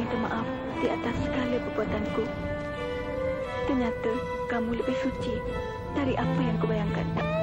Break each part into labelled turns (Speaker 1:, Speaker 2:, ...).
Speaker 1: minta maaf di atas segala perbuatanku. Ternyata kamu lebih suci dari apa yang kubayangkan.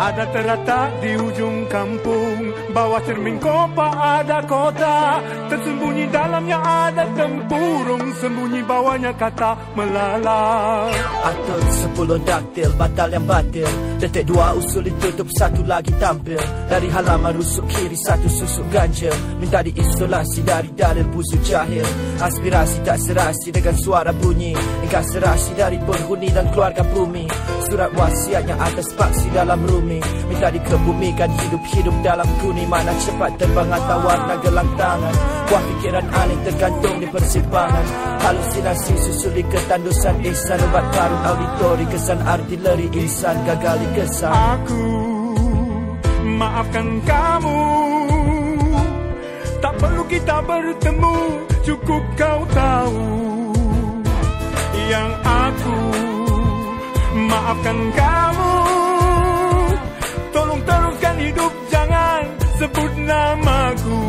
Speaker 2: Ada terletak di ujung kampung. Bawah cermin kopa ada kota. Tersembunyi dalamnya ada tempurung. Sembunyi bawahnya kata melala.
Speaker 3: Atur sepuluh daktil batal yang batil. Detik dua usul ditutup satu lagi tampil. Dari halaman rusuk kiri satu susuk ganja Minta diisolasi dari dalil busu jahil. Aspirasi tak serasi dengan suara bunyi. Hingga serasi dari penghuni dan keluarga bumi Surat wasiatnya atas paksi dalam rumi. Minta dikebumikan hidup-hidup dalam kuni Mana cepat terbang atau warna gelang tangan. Buah fikiran aneh tergantung di persimpangan. Halusinasi susuli ketandusan ihsan Ubat karun auditori kesan artileri insan gagali kesan
Speaker 2: Aku maafkan kamu. Tak perlu kita bertemu Cukup kau tahu. Yang aku maafkan kamu. Hidup jangan sebut namaku.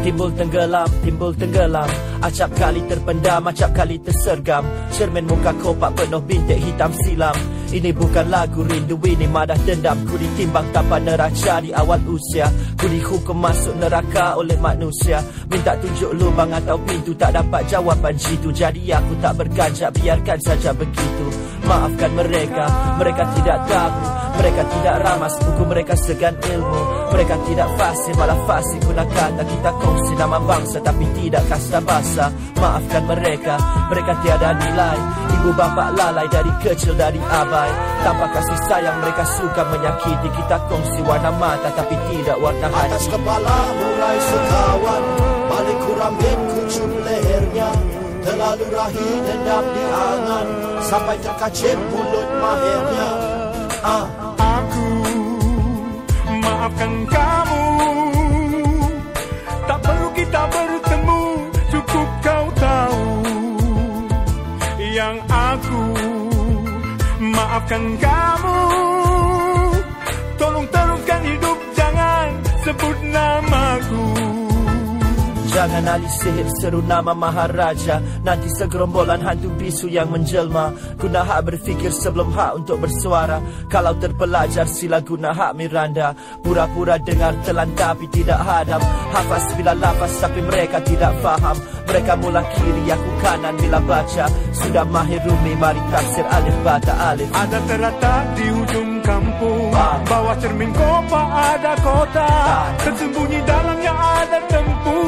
Speaker 3: Timbul tenggelam, timbul tenggelam. Acap kali terpendam, acap kali tersergam. Cermin muka kopak penuh bintik hitam silam Ini bukan lagu rindu, ini madah dendam. Ku ditimbang tanpa neraca di awal usia. Ku dihukum masuk neraka oleh manusia. Minta tunjuk lubang atau pintu Tak dapat jawapan. Jitu Jadi aku tak berganjak, biarkan saja begitu. Maafkan mereka, mereka tidak tahu. Mereka tidak ramas buku mereka segan ilmu. Mereka tidak fasih malah fasih guna kata Kita kongsi nama bangsa tapi tidak kasta basa Maafkan mereka, mereka tiada nilai. Ibu bapa lalai dari kecil dari abai Tanpa kasih sayang mereka suka menyakiti Kita. Kongsi warna mata tapi tidak warna hati.
Speaker 4: Atas kepala mulai sekawan Balik kuram dan kucur lehernya. Terlalu rahi dendam di angan Sampai terkacip mulut mahirnya.
Speaker 2: Ah. Maafkan kamu Maafkan kamu Jangan
Speaker 3: alih sihir seru nama Maharaja. Nanti segerombolan hantu bisu yang menjelma. Guna hak berfikir sebelum hak untuk bersuara. Kalau terpelajar sila guna hak Miranda. Pura-pura dengar telan tapi tidak hadam. Hafaz bila lafaz tapi mereka tidak faham. Mereka mula kiri aku kanan bila baca. Sudah mahir rumi mari tafsir alif bata alif.
Speaker 2: Ada terletak di ujung kampung. Bawah cermin kopa ada kota. Tersembunyi dalamnya ada tempurung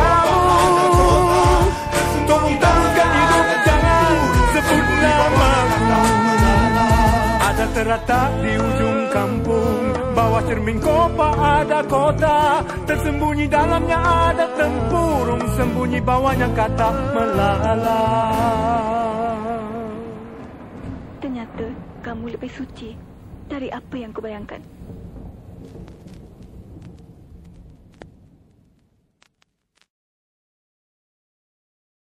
Speaker 2: terletak di ujung kampung. Bawah cermin kopa ada kota Tersembunyi dalamnya ada tempurung. Sembunyi bawahnya kata melala.
Speaker 1: Ternyata kamu lebih suci dari apa yang kubayangkan.